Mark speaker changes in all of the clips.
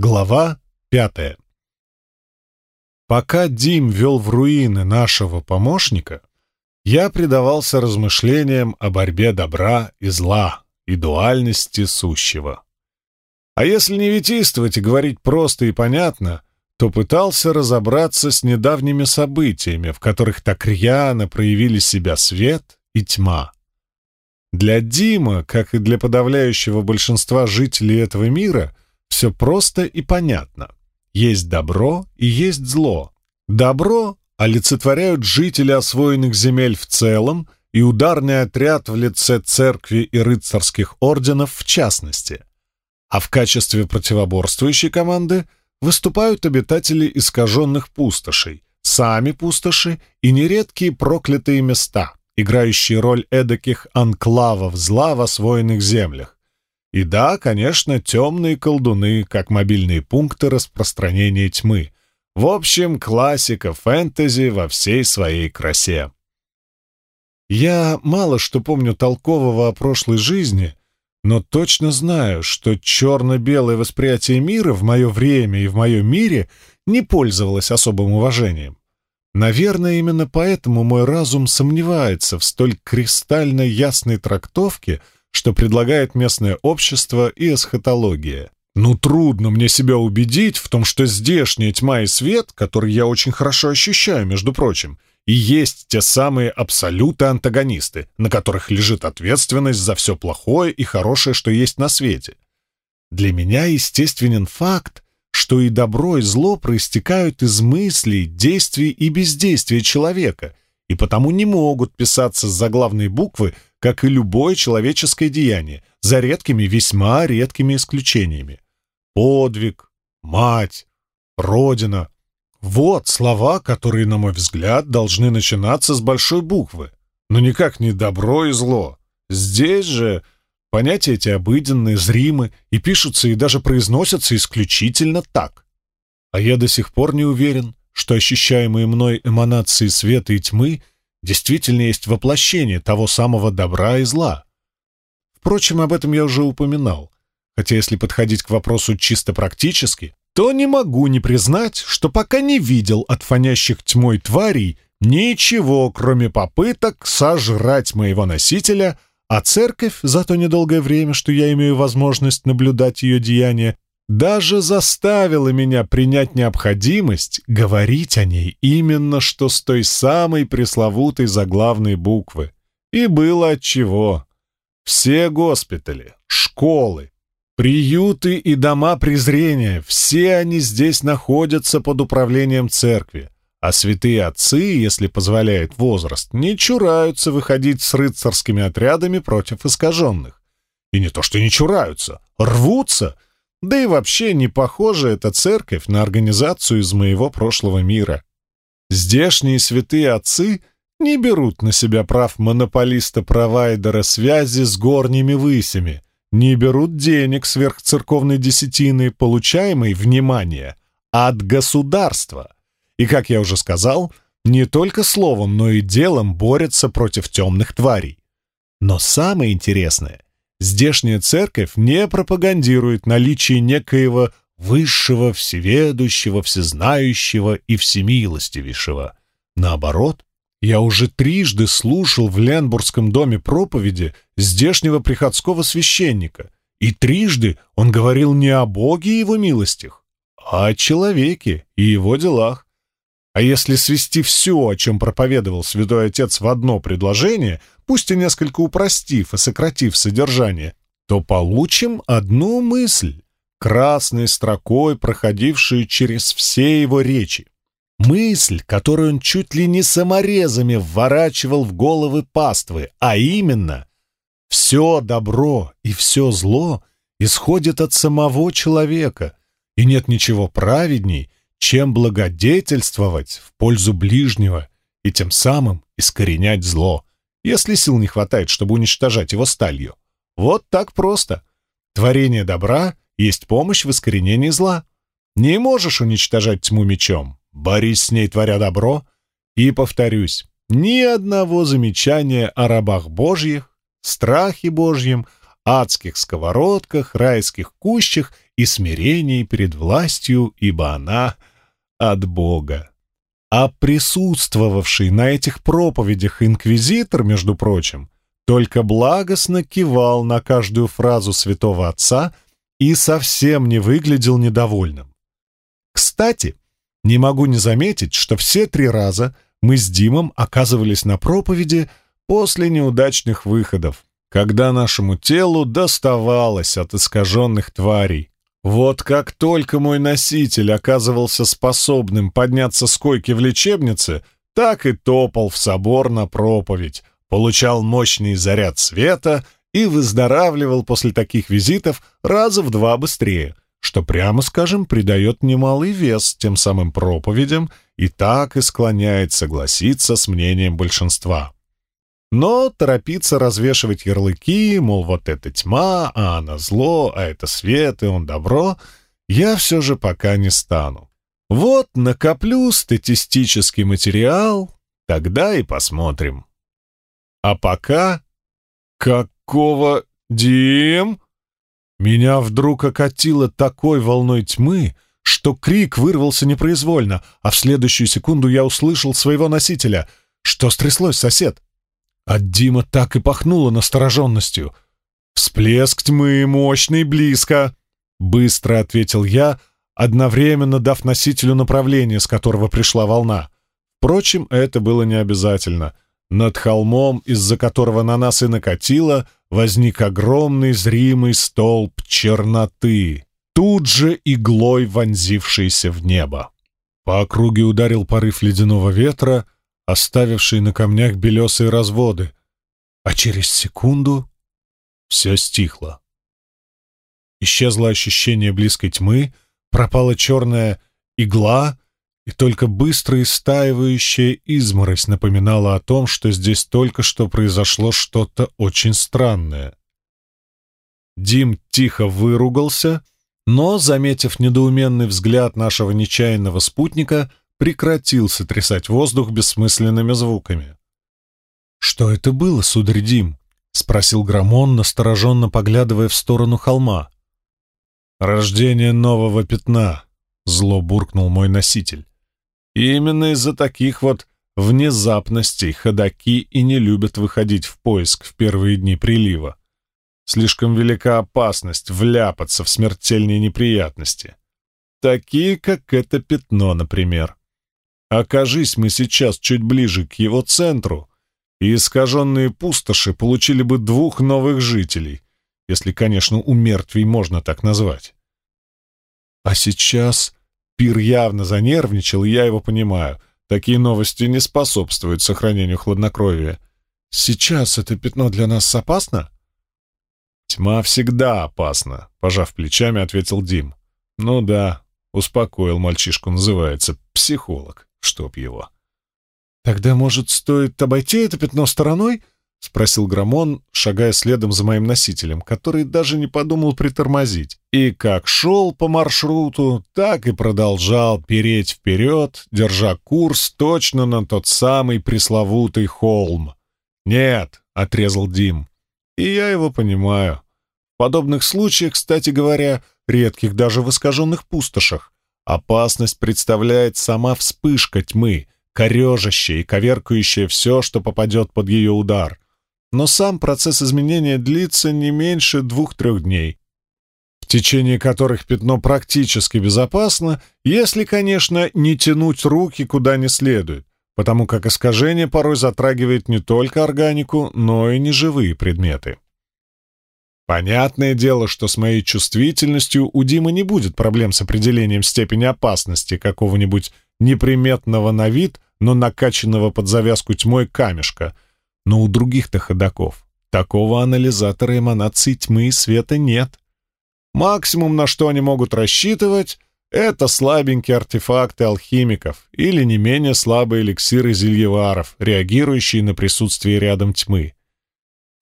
Speaker 1: Глава пятая. Пока Дим вел в руины нашего помощника, я предавался размышлениям о борьбе добра и зла и дуальности сущего. А если не витийствовать и говорить просто и понятно, то пытался разобраться с недавними событиями, в которых так рьяно проявили себя свет и тьма. Для Дима, как и для подавляющего большинства жителей этого мира — все просто и понятно. Есть добро и есть зло. Добро олицетворяют жители освоенных земель в целом и ударный отряд в лице церкви и рыцарских орденов в частности. А в качестве противоборствующей команды выступают обитатели искаженных пустошей, сами пустоши и нередкие проклятые места, играющие роль эдаких анклавов зла в освоенных землях, и да, конечно, темные колдуны, как мобильные пункты распространения тьмы. В общем, классика фэнтези во всей своей красе. Я мало что помню толкового о прошлой жизни, но точно знаю, что черно-белое восприятие мира в мое время и в моем мире не пользовалось особым уважением. Наверное, именно поэтому мой разум сомневается в столь кристально ясной трактовке — что предлагает местное общество и эсхатология. Ну, трудно мне себя убедить в том, что здешняя тьма и свет, который я очень хорошо ощущаю, между прочим, и есть те самые абсолюты-антагонисты, на которых лежит ответственность за все плохое и хорошее, что есть на свете. Для меня естественен факт, что и добро, и зло проистекают из мыслей, действий и бездействия человека, и потому не могут писаться с заглавной буквы как и любое человеческое деяние, за редкими, весьма редкими исключениями. Подвиг, мать, родина — вот слова, которые, на мой взгляд, должны начинаться с большой буквы, но никак не добро и зло. Здесь же понятия эти обыденные, зримы и пишутся и даже произносятся исключительно так. А я до сих пор не уверен, что ощущаемые мной эманации света и тьмы — действительно есть воплощение того самого добра и зла. Впрочем, об этом я уже упоминал. Хотя если подходить к вопросу чисто практически, то не могу не признать, что пока не видел от фонящих тьмой тварей ничего, кроме попыток сожрать моего носителя, а церковь за то недолгое время, что я имею возможность наблюдать ее деяния, даже заставила меня принять необходимость говорить о ней именно что с той самой пресловутой заглавной буквы. И было отчего. Все госпитали, школы, приюты и дома презрения, все они здесь находятся под управлением церкви, а святые отцы, если позволяет возраст, не чураются выходить с рыцарскими отрядами против искаженных. И не то что не чураются, рвутся — да и вообще не похожа эта церковь на организацию из моего прошлого мира. Здешние святые отцы не берут на себя прав монополиста-провайдера связи с горними высями, не берут денег сверхцерковной десятины, получаемой, внимание, от государства. И, как я уже сказал, не только словом, но и делом борются против темных тварей. Но самое интересное, здешняя церковь не пропагандирует наличие некоего высшего, всеведущего, всезнающего и всемилостивейшего. Наоборот, я уже трижды слушал в Ленбургском доме проповеди здешнего приходского священника, и трижды он говорил не о Боге и его милостях, а о человеке и его делах. А если свести все, о чем проповедовал святой отец в одно предложение, пусть и несколько упростив и сократив содержание, то получим одну мысль, красной строкой, проходившую через все его речи. Мысль, которую он чуть ли не саморезами вворачивал в головы паствы, а именно «все добро и все зло исходит от самого человека, и нет ничего праведней, чем благодетельствовать в пользу ближнего и тем самым искоренять зло, если сил не хватает, чтобы уничтожать его сталью. Вот так просто. Творение добра есть помощь в искоренении зла. Не можешь уничтожать тьму мечом, борись с ней, творя добро. И, повторюсь, ни одного замечания о рабах божьих, страхе божьем, адских сковородках, райских кущах и смирении перед властью, ибо она от Бога. А присутствовавший на этих проповедях инквизитор, между прочим, только благостно кивал на каждую фразу святого отца и совсем не выглядел недовольным. Кстати, не могу не заметить, что все три раза мы с Димом оказывались на проповеди после неудачных выходов, когда нашему телу доставалось от искаженных тварей. Вот как только мой носитель оказывался способным подняться с койки в лечебнице, так и топал в собор на проповедь, получал мощный заряд света и выздоравливал после таких визитов раза в два быстрее, что, прямо скажем, придает немалый вес тем самым проповедям и так и склоняет согласиться с мнением большинства. Но торопиться развешивать ярлыки, мол, вот это тьма, а она зло, а это свет, и он добро, я все же пока не стану. Вот накоплю статистический материал, тогда и посмотрим. А пока... Какого... Дим? Меня вдруг окатило такой волной тьмы, что крик вырвался непроизвольно, а в следующую секунду я услышал своего носителя. «Что стряслось, сосед?» От Дима так и пахнуло настороженностью. «Всплеск тьмы мощный, близко!» Быстро ответил я, одновременно дав носителю направление, с которого пришла волна. Впрочем, это было не обязательно. Над холмом, из-за которого на нас и накатило, возник огромный зримый столб черноты, тут же иглой вонзившийся в небо. По округе ударил порыв ледяного ветра — оставивший на камнях белесые разводы, а через секунду все стихло. Исчезло ощущение близкой тьмы, пропала черная игла, и только быстро истаивающая изморозь напоминала о том, что здесь только что произошло что-то очень странное. Дим тихо выругался, но, заметив недоуменный взгляд нашего нечаянного спутника, прекратил сотрясать воздух бессмысленными звуками. «Что это было, сударь Дим?» — спросил Грамон, настороженно поглядывая в сторону холма. «Рождение нового пятна», — зло буркнул мой носитель. И именно из-за таких вот внезапностей ходаки и не любят выходить в поиск в первые дни прилива. Слишком велика опасность вляпаться в смертельные неприятности. Такие, как это пятно, например. Окажись мы сейчас чуть ближе к его центру, и искаженные пустоши получили бы двух новых жителей, если, конечно, у мертвей можно так назвать. А сейчас Пир явно занервничал, и я его понимаю. Такие новости не способствуют сохранению хладнокровия. Сейчас это пятно для нас опасно? Тьма всегда опасна, пожав плечами, ответил Дим. Ну да, успокоил мальчишку, называется психолог чтоб его. «Тогда, может, стоит обойти это пятно стороной?» — спросил Грамон, шагая следом за моим носителем, который даже не подумал притормозить. И как шел по маршруту, так и продолжал переть вперед, держа курс точно на тот самый пресловутый холм. «Нет», — отрезал Дим, — «и я его понимаю. В подобных случаях, кстати говоря, редких даже в искаженных пустошах, Опасность представляет сама вспышка тьмы, корежащая и коверкающая все, что попадет под ее удар. Но сам процесс изменения длится не меньше двух-трех дней, в течение которых пятно практически безопасно, если, конечно, не тянуть руки куда не следует, потому как искажение порой затрагивает не только органику, но и неживые предметы. Понятное дело, что с моей чувствительностью у Димы не будет проблем с определением степени опасности какого-нибудь неприметного на вид, но накачанного под завязку тьмой камешка. Но у других-то ходаков такого анализатора эманаций тьмы и света нет. Максимум, на что они могут рассчитывать, это слабенькие артефакты алхимиков или не менее слабые эликсиры зельеваров, реагирующие на присутствие рядом тьмы.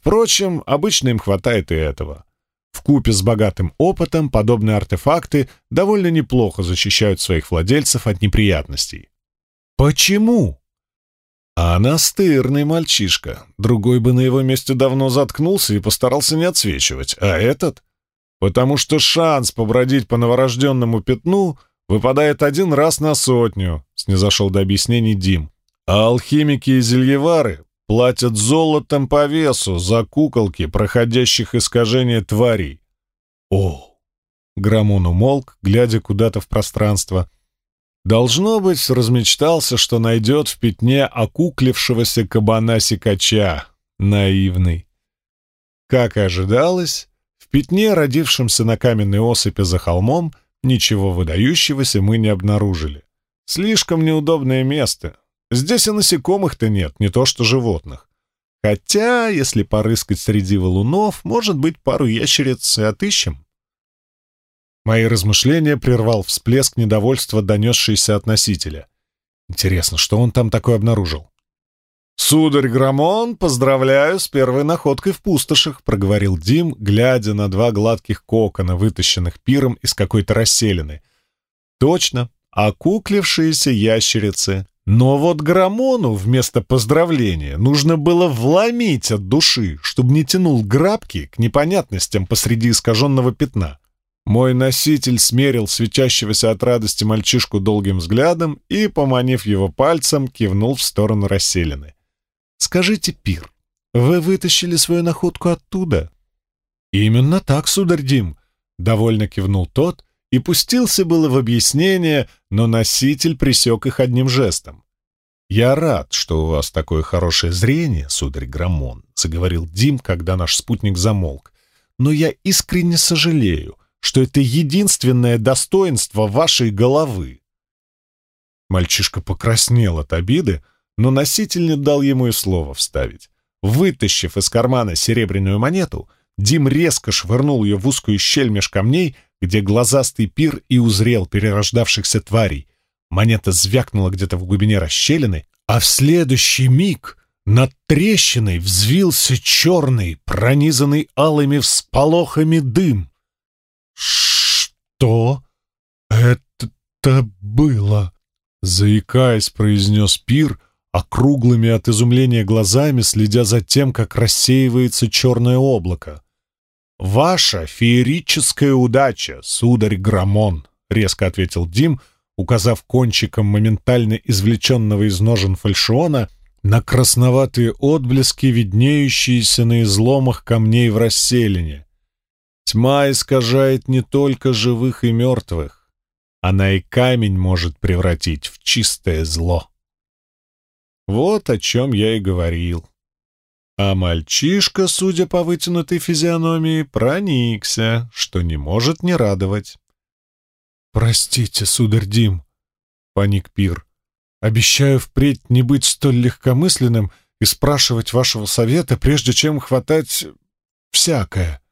Speaker 1: Впрочем, обычно им хватает и этого. В купе с богатым опытом подобные артефакты довольно неплохо защищают своих владельцев от неприятностей. Почему? А настырный мальчишка. Другой бы на его месте давно заткнулся и постарался не отсвечивать. А этот? потому что шанс побродить по новорожденному пятну выпадает один раз на сотню, снизошел до объяснений Дим. А алхимики и зельевары платят золотом по весу за куколки, проходящих искажения тварей. О! Грамон умолк, глядя куда-то в пространство. Должно быть, размечтался, что найдет в пятне окуклившегося кабана-сикача. Наивный. Как и ожидалось, в пятне, родившемся на каменной осыпи за холмом, ничего выдающегося мы не обнаружили. Слишком неудобное место. Здесь и насекомых-то нет, не то что животных. Хотя, если порыскать среди валунов, может быть, пару ящериц и отыщем. Мои размышления прервал всплеск недовольства, донесшийся от носителя. Интересно, что он там такое обнаружил? «Сударь Грамон, поздравляю с первой находкой в пустошах», — проговорил Дим, глядя на два гладких кокона, вытащенных пиром из какой-то расселины. «Точно, окуклившиеся ящерицы. Но вот Грамону вместо поздравления нужно было вломить от души, чтобы не тянул грабки к непонятностям посреди искаженного пятна. Мой носитель смерил светящегося от радости мальчишку долгим взглядом и, поманив его пальцем, кивнул в сторону расселины. «Скажите, Пир, вы вытащили свою находку оттуда?» «Именно так, сударь Дим», — довольно кивнул тот и пустился было в объяснение, но носитель присек их одним жестом. «Я рад, что у вас такое хорошее зрение, сударь Грамон», — заговорил Дим, когда наш спутник замолк. «Но я искренне сожалею, что это единственное достоинство вашей головы». Мальчишка покраснел от обиды, но носитель не дал ему и слова вставить. Вытащив из кармана серебряную монету, Дим резко швырнул ее в узкую щель меж камней, где глазастый пир и узрел перерождавшихся тварей. Монета звякнула где-то в глубине расщелины, а в следующий миг над трещиной взвился черный, пронизанный алыми всполохами дым. «Что это было?» Заикаясь, произнес пир, округлыми от изумления глазами, следя за тем, как рассеивается черное облако. «Ваша феерическая удача, сударь Грамон», — резко ответил Дим, указав кончиком моментально извлеченного из ножен фальшиона на красноватые отблески, виднеющиеся на изломах камней в расселине. Тьма искажает не только живых и мертвых. Она и камень может превратить в чистое зло. Вот о чем я и говорил. А мальчишка, судя по вытянутой физиономии, проникся, что не может не радовать. «Простите, сударь Дим», — паник Пир. «Обещаю впредь не быть столь легкомысленным и спрашивать вашего совета, прежде чем хватать всякое».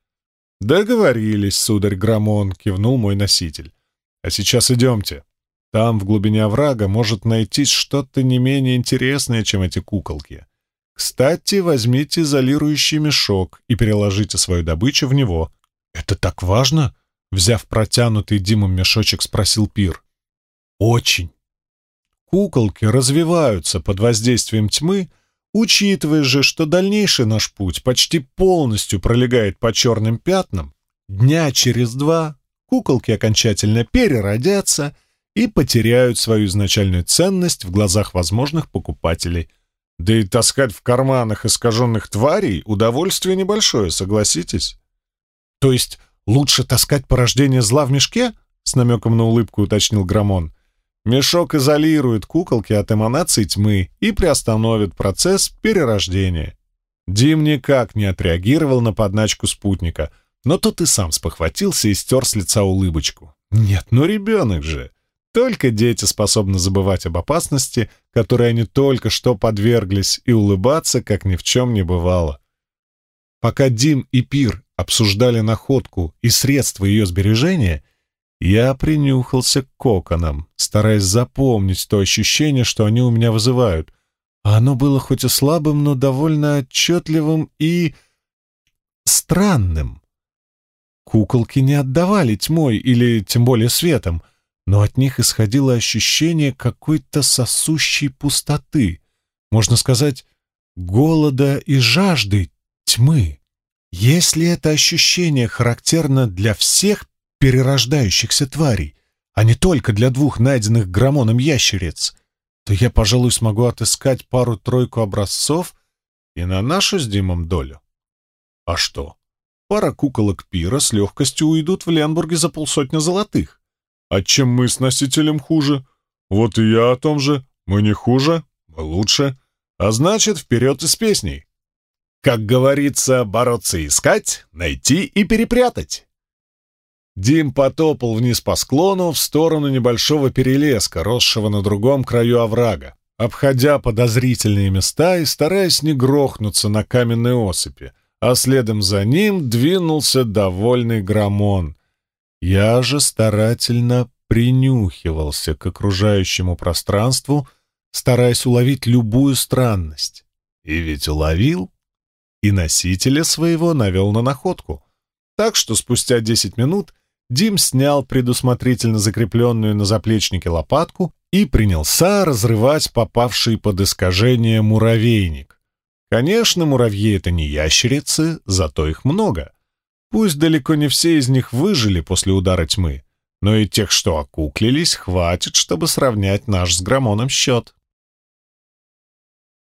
Speaker 1: «Договорились, сударь Грамон», — кивнул мой носитель. «А сейчас идемте. Там, в глубине оврага, может найтись что-то не менее интересное, чем эти куколки. Кстати, возьмите изолирующий мешок и переложите свою добычу в него». «Это так важно?» — взяв протянутый Димом мешочек, спросил Пир. «Очень. Куколки развиваются под воздействием тьмы, Учитывая же, что дальнейший наш путь почти полностью пролегает по черным пятнам, дня через два куколки окончательно переродятся и потеряют свою изначальную ценность в глазах возможных покупателей. Да и таскать в карманах искаженных тварей удовольствие небольшое, согласитесь? То есть лучше таскать порождение зла в мешке? С намеком на улыбку уточнил Грамон. Мешок изолирует куколки от эманаций тьмы и приостановит процесс перерождения. Дим никак не отреагировал на подначку спутника, но тот и сам спохватился и стер с лица улыбочку. Нет, ну ребенок же! Только дети способны забывать об опасности, которой они только что подверглись, и улыбаться, как ни в чем не бывало. Пока Дим и Пир обсуждали находку и средства ее сбережения, я принюхался к коконам, стараясь запомнить то ощущение, что они у меня вызывают. А оно было хоть и слабым, но довольно отчетливым и... странным. Куколки не отдавали тьмой или тем более светом, но от них исходило ощущение какой-то сосущей пустоты, можно сказать, голода и жажды тьмы. Если это ощущение характерно для всех перерождающихся тварей, а не только для двух найденных грамоном ящериц, то я, пожалуй, смогу отыскать пару-тройку образцов и на нашу с Димом долю. А что? Пара куколок пира с легкостью уйдут в Ленбурге за полсотни золотых. А чем мы с носителем хуже? Вот и я о том же. Мы не хуже, мы лучше. А значит, вперед из песней. Как говорится, бороться искать, найти и перепрятать. Дим потопал вниз по склону в сторону небольшого перелеска, росшего на другом краю оврага, обходя подозрительные места и стараясь не грохнуться на каменной осыпи, а следом за ним двинулся довольный граммон. Я же старательно принюхивался к окружающему пространству, стараясь уловить любую странность. И ведь уловил, и носителя своего навел на находку. Так что спустя десять минут Дим снял предусмотрительно закрепленную на заплечнике лопатку и принялся разрывать попавший под искажение муравейник. Конечно, муравьи — это не ящерицы, зато их много. Пусть далеко не все из них выжили после удара тьмы, но и тех, что окуклились, хватит, чтобы сравнять наш с Грамоном счет.